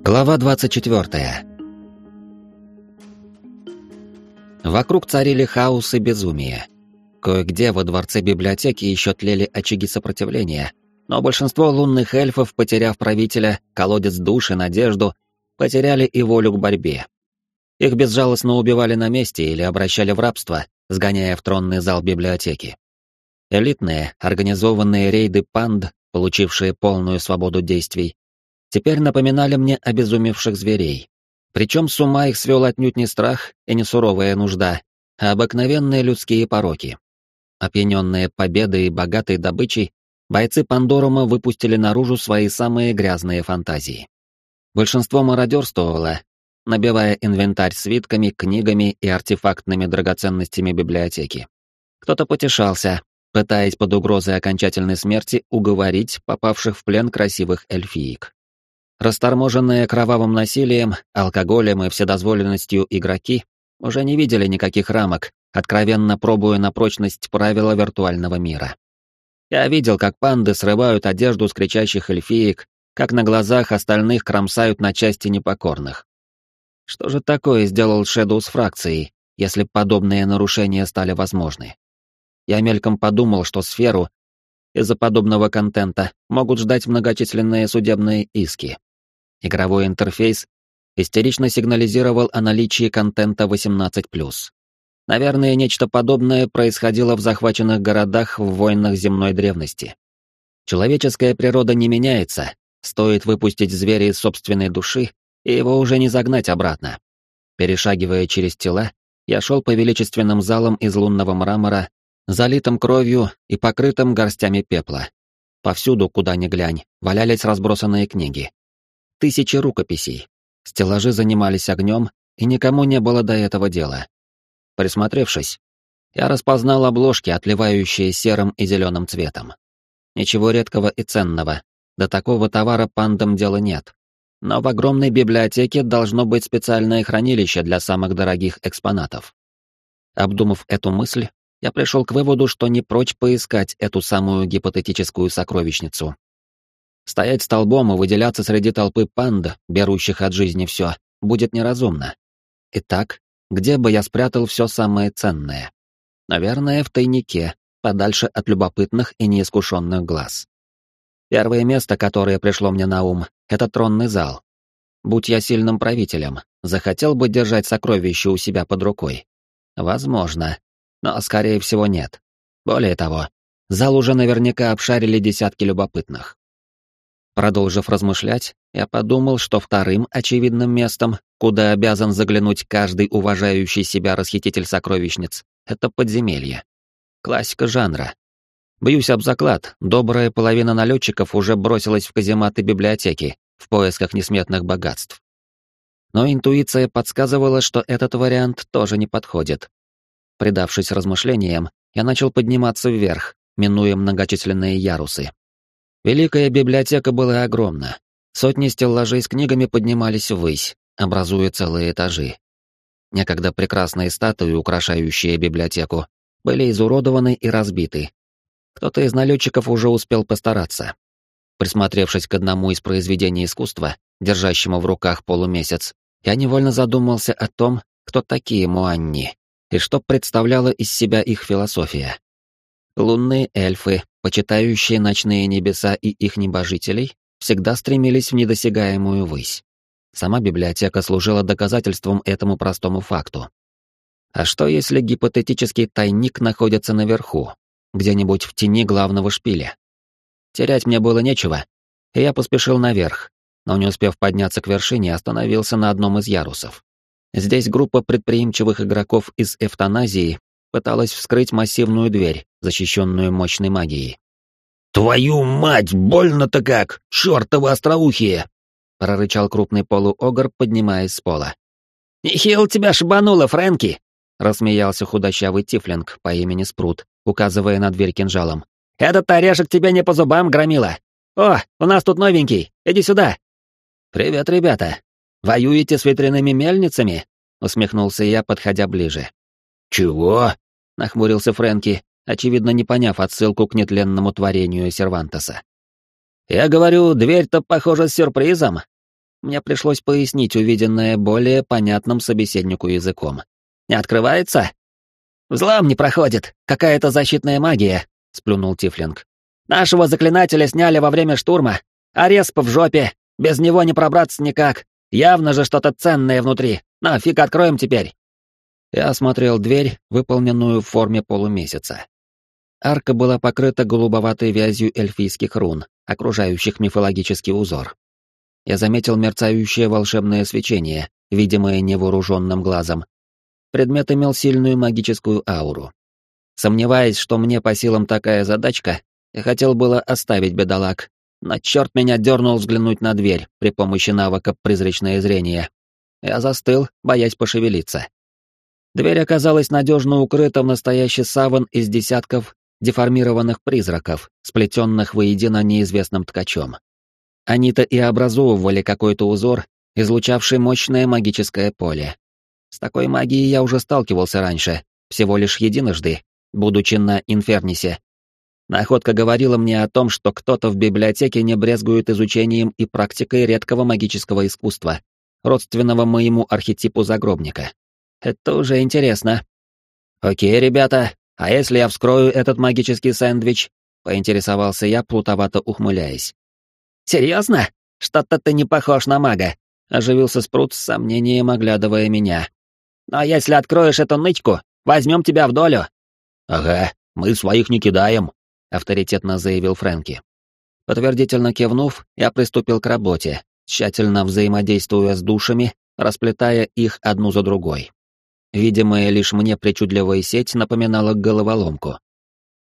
Глава 24. Вокруг царили хаос и безумие. Кое-где во дворце библиотеки еще тлели очаги сопротивления, но большинство лунных эльфов, потеряв правителя, колодец души, надежду, потеряли и волю к борьбе. Их безжалостно убивали на месте или обращали в рабство, сгоняя в тронный зал библиотеки. Элитные, организованные рейды панд, получившие полную свободу действий, теперь напоминали мне обезумевших зверей. Причем с ума их свел отнюдь не страх и не суровая нужда, а обыкновенные людские пороки. Опьяненные победой и богатой добычей, бойцы Пандорума выпустили наружу свои самые грязные фантазии. Большинство мародерствовало, набивая инвентарь свитками, книгами и артефактными драгоценностями библиотеки. Кто-то потешался, пытаясь под угрозой окончательной смерти уговорить попавших в плен красивых эльфиек. Расторможенные кровавым насилием, алкоголем и вседозволенностью игроки уже не видели никаких рамок, откровенно пробуя на прочность правила виртуального мира. Я видел, как панды срывают одежду с кричащих эльфиек, как на глазах остальных кромсают на части непокорных. Что же такое сделал Шэдоу с фракцией, если подобные нарушения стали возможны? Я мельком подумал, что сферу из-за подобного контента могут ждать многочисленные судебные иски. Игровой интерфейс истерично сигнализировал о наличии контента 18+. Наверное, нечто подобное происходило в захваченных городах в войнах земной древности. Человеческая природа не меняется, стоит выпустить зверя из собственной души, и его уже не загнать обратно. Перешагивая через тела, я шел по величественным залам из лунного мрамора, залитым кровью и покрытым горстями пепла. Повсюду, куда ни глянь, валялись разбросанные книги тысячи рукописей. Стеллажи занимались огнем, и никому не было до этого дела. Присмотревшись, я распознал обложки, отливающие серым и зеленым цветом. Ничего редкого и ценного. До такого товара пандам дела нет. Но в огромной библиотеке должно быть специальное хранилище для самых дорогих экспонатов. Обдумав эту мысль, я пришел к выводу, что не прочь поискать эту самую гипотетическую сокровищницу. Стоять столбом и выделяться среди толпы панд, берущих от жизни все, будет неразумно. Итак, где бы я спрятал все самое ценное? Наверное, в тайнике, подальше от любопытных и неискушенных глаз. Первое место, которое пришло мне на ум, это тронный зал. Будь я сильным правителем, захотел бы держать сокровища у себя под рукой. Возможно, но, скорее всего, нет. Более того, зал уже наверняка обшарили десятки любопытных. Продолжив размышлять, я подумал, что вторым очевидным местом, куда обязан заглянуть каждый уважающий себя расхититель сокровищниц, это подземелье. Классика жанра. Бьюсь об заклад, добрая половина налетчиков уже бросилась в казематы библиотеки в поисках несметных богатств. Но интуиция подсказывала, что этот вариант тоже не подходит. Придавшись размышлениям, я начал подниматься вверх, минуя многочисленные ярусы. Великая библиотека была огромна. Сотни стеллажей с книгами поднимались ввысь, образуя целые этажи. Некогда прекрасные статуи, украшающие библиотеку, были изуродованы и разбиты. Кто-то из налетчиков уже успел постараться. Присмотревшись к одному из произведений искусства, держащему в руках полумесяц, я невольно задумался о том, кто такие Муанни и что представляла из себя их философия. Лунные эльфы, почитающие ночные небеса и их небожителей, всегда стремились в недосягаемую высь. Сама библиотека служила доказательством этому простому факту. А что если гипотетический тайник находится наверху, где-нибудь в тени главного шпиля? Терять мне было нечего, и я поспешил наверх, но не успев подняться к вершине, остановился на одном из ярусов. Здесь группа предприимчивых игроков из эвтаназии пыталась вскрыть массивную дверь, защищенную мощной магией. «Твою мать, больно-то как! Чёртовы остроухие!» — прорычал крупный полуогр, поднимаясь с пола. «Хил тебя шибануло, Фрэнки!» — рассмеялся худощавый тифлинг по имени Спрут, указывая на дверь кинжалом. «Этот орешек тебе не по зубам, громила! О, у нас тут новенький, иди сюда!» «Привет, ребята! Воюете с ветряными мельницами?» — усмехнулся я, подходя ближе. «Чего?» — нахмурился Фрэнки, очевидно не поняв отсылку к нетленному творению Сервантеса. «Я говорю, дверь-то, похоже, с сюрпризом. мне пришлось пояснить увиденное более понятным собеседнику языком. «Не открывается?» «Взлом не проходит. Какая-то защитная магия», — сплюнул Тифлинг. «Нашего заклинателя сняли во время штурма. А в жопе. Без него не пробраться никак. Явно же что-то ценное внутри. На, фиг откроем теперь». Я осмотрел дверь, выполненную в форме полумесяца. Арка была покрыта голубоватой вязью эльфийских рун, окружающих мифологический узор. Я заметил мерцающее волшебное свечение, видимое невооруженным глазом. Предмет имел сильную магическую ауру. Сомневаясь, что мне по силам такая задачка, я хотел было оставить бедолаг, но черт меня дернул взглянуть на дверь при помощи навыка «Призрачное зрение». Я застыл, боясь пошевелиться. Дверь оказалась надежно укрыта в настоящий саван из десятков деформированных призраков, сплетенных воедино неизвестным ткачом. Они-то и образовывали какой-то узор, излучавший мощное магическое поле. С такой магией я уже сталкивался раньше, всего лишь единожды, будучи на Инфернисе. Находка говорила мне о том, что кто-то в библиотеке не брезгует изучением и практикой редкого магического искусства, родственного моему архетипу загробника. Это уже интересно. Окей, ребята, а если я вскрою этот магический сэндвич? Поинтересовался я, плутовато ухмыляясь. Серьезно? Что-то ты не похож на мага. Оживился Спрут с сомнением, оглядывая меня. Но если откроешь эту нычку, возьмем тебя в долю. Ага, мы своих не кидаем, авторитетно заявил Фрэнки. Подтвердительно кивнув, я приступил к работе, тщательно взаимодействуя с душами, расплетая их одну за другой. Видимая лишь мне причудливая сеть напоминала головоломку.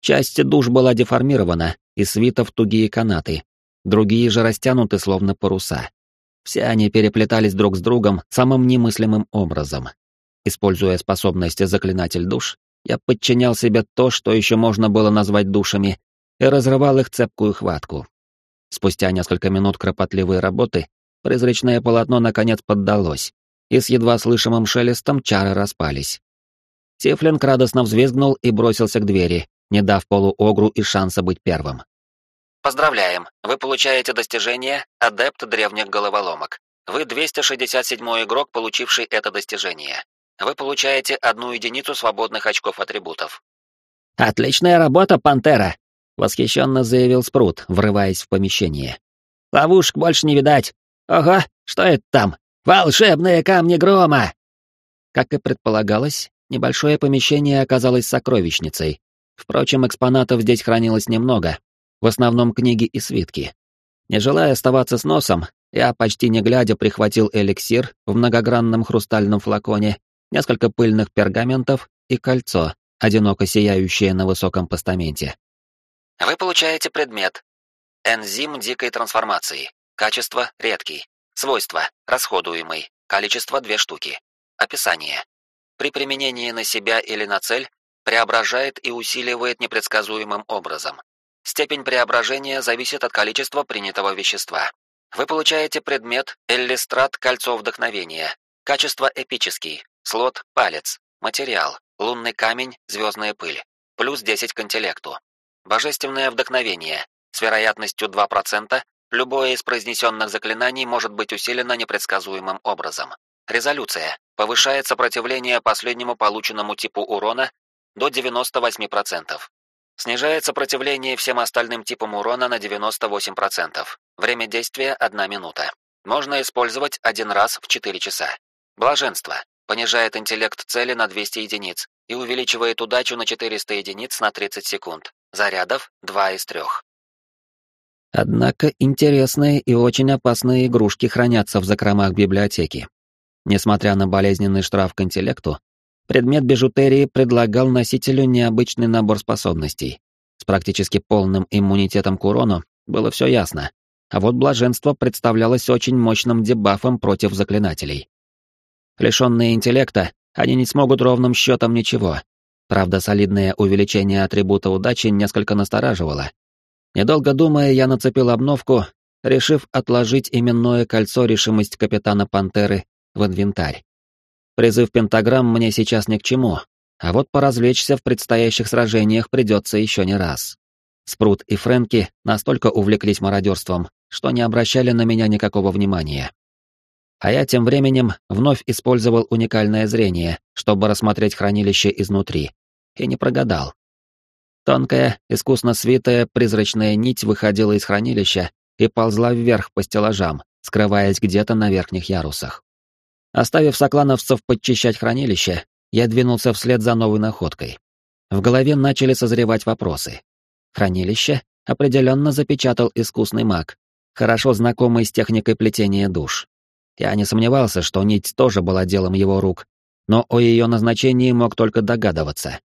Часть душ была деформирована и свита в тугие канаты, другие же растянуты словно паруса. Все они переплетались друг с другом самым немыслимым образом. Используя способности заклинатель душ, я подчинял себе то, что еще можно было назвать душами, и разрывал их цепкую хватку. Спустя несколько минут кропотливой работы призрачное полотно наконец поддалось, и с едва слышимым шелестом чары распались. Тифлинг радостно взвизгнул и бросился к двери, не дав полуогру и шанса быть первым. Поздравляем, вы получаете достижение «Адепт древних головоломок». Вы 267 игрок, получивший это достижение. Вы получаете одну единицу свободных очков атрибутов. «Отличная работа, Пантера!» — восхищенно заявил Спрут, врываясь в помещение. «Ловушек больше не видать. Ого, что это там? Волшебные камни грома!» Как и предполагалось, небольшое помещение оказалось сокровищницей. Впрочем, экспонатов здесь хранилось немного, в основном книги и свитки. Не желая оставаться с носом, я, почти не глядя, прихватил эликсир в многогранном хрустальном флаконе, несколько пыльных пергаментов и кольцо, одиноко сияющее на высоком постаменте. Вы получаете предмет. Энзим дикой трансформации. Качество редкий. Свойства. Расходуемый. Количество две штуки. Описание. При применении на себя или на цель преображает и усиливает непредсказуемым образом. Степень преображения зависит от количества принятого вещества. Вы получаете предмет Эллистрат кольцо вдохновения. Качество эпический. Слот палец. Материал. Лунный камень, звездная пыль. Плюс 10 к интеллекту. Божественное вдохновение. С вероятностью 2% Любое из произнесенных заклинаний может быть усилено непредсказуемым образом. Резолюция. Повышает сопротивление последнему полученному типу урона до 98%. Снижает сопротивление всем остальным типам урона на 98%. Время действия 1 минута. Можно использовать один раз в 4 часа. Блаженство. Понижает интеллект цели на 200 единиц и увеличивает удачу на 400 единиц на 30 секунд. Зарядов 2 из 3. Однако интересные и очень опасные игрушки хранятся в закромах библиотеки. Несмотря на болезненный штраф к интеллекту, предмет бижутерии предлагал носителю необычный набор способностей. С практически полным иммунитетом к урону было все ясно, а вот блаженство представлялось очень мощным дебафом против заклинателей. Лишенные интеллекта, они не смогут ровным счетом ничего. Правда, солидное увеличение атрибута удачи несколько настораживало, Недолго думая, я нацепил обновку, решив отложить именное кольцо решимость капитана Пантеры в инвентарь. Призыв пентаграмм мне сейчас ни к чему, а вот поразвлечься в предстоящих сражениях придется еще не раз. Спрут и Фрэнки настолько увлеклись мародерством, что не обращали на меня никакого внимания. А я тем временем вновь использовал уникальное зрение, чтобы рассмотреть хранилище изнутри. И не прогадал. Тонкая, искусно свитая призрачная нить выходила из хранилища и ползла вверх по стеллажам, скрываясь где-то на верхних ярусах. Оставив соклановцев подчищать хранилище, я двинулся вслед за новой находкой. В голове начали созревать вопросы. Хранилище определенно запечатал искусный маг, хорошо знакомый с техникой плетения душ. Я не сомневался, что нить тоже была делом его рук, но о ее назначении мог только догадываться.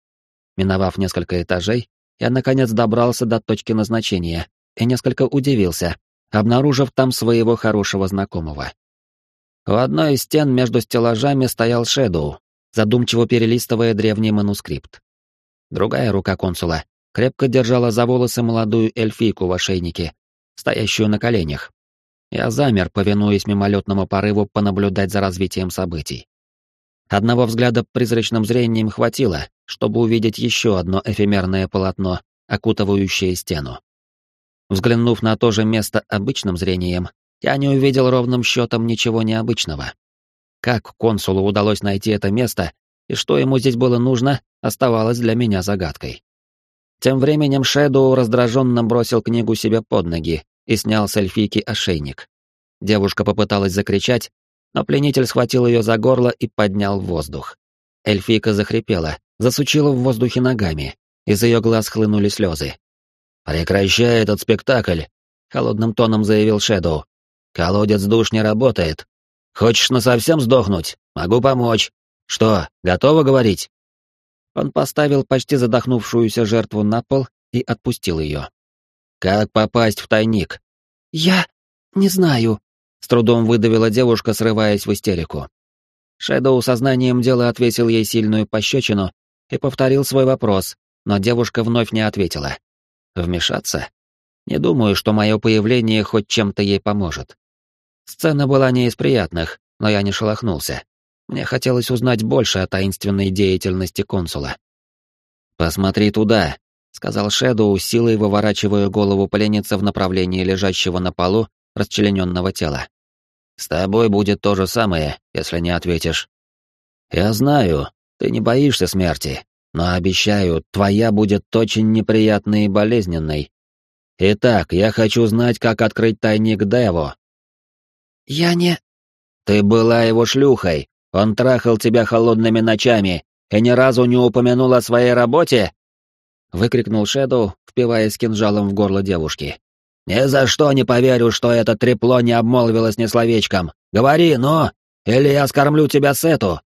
Миновав несколько этажей, я наконец добрался до точки назначения и несколько удивился, обнаружив там своего хорошего знакомого. В одной из стен между стеллажами стоял Шэдоу, задумчиво перелистывая древний манускрипт. Другая рука консула крепко держала за волосы молодую эльфийку в ошейнике, стоящую на коленях. Я замер, повинуясь мимолетному порыву понаблюдать за развитием событий. Одного взгляда призрачным зрением хватило, чтобы увидеть еще одно эфемерное полотно, окутывающее стену. Взглянув на то же место обычным зрением, я не увидел ровным счетом ничего необычного. Как консулу удалось найти это место и что ему здесь было нужно, оставалось для меня загадкой. Тем временем Шэдоу раздраженно бросил книгу себе под ноги и снял с эльфийки ошейник. Девушка попыталась закричать, но пленитель схватил ее за горло и поднял в воздух. Эльфийка захрипела, засучила в воздухе ногами, из ее глаз хлынули слезы. «Прекращай этот спектакль», — холодным тоном заявил Шэдоу. «Колодец душ не работает. Хочешь насовсем сдохнуть? Могу помочь. Что, готова говорить?» Он поставил почти задохнувшуюся жертву на пол и отпустил ее. «Как попасть в тайник?» «Я не знаю», — с трудом выдавила девушка, срываясь в истерику. Шэдоу сознанием дела отвесил ей сильную пощечину и повторил свой вопрос, но девушка вновь не ответила. Вмешаться? Не думаю, что мое появление хоть чем-то ей поможет. Сцена была не из приятных, но я не шелохнулся. Мне хотелось узнать больше о таинственной деятельности консула. «Посмотри туда», — сказал Шэдоу, силой выворачивая голову пленницы в направлении лежащего на полу расчлененного тела. «С тобой будет то же самое, если не ответишь». «Я знаю, ты не боишься смерти, но обещаю, твоя будет очень неприятной и болезненной. Итак, я хочу знать, как открыть тайник Дево». «Я не...» «Ты была его шлюхой, он трахал тебя холодными ночами и ни разу не упомянул о своей работе?» Выкрикнул Шэдоу, впиваясь кинжалом в горло девушки. «Ни за что не поверю, что это трепло не обмолвилось ни словечком. Говори, ну! Или я скормлю тебя Сету,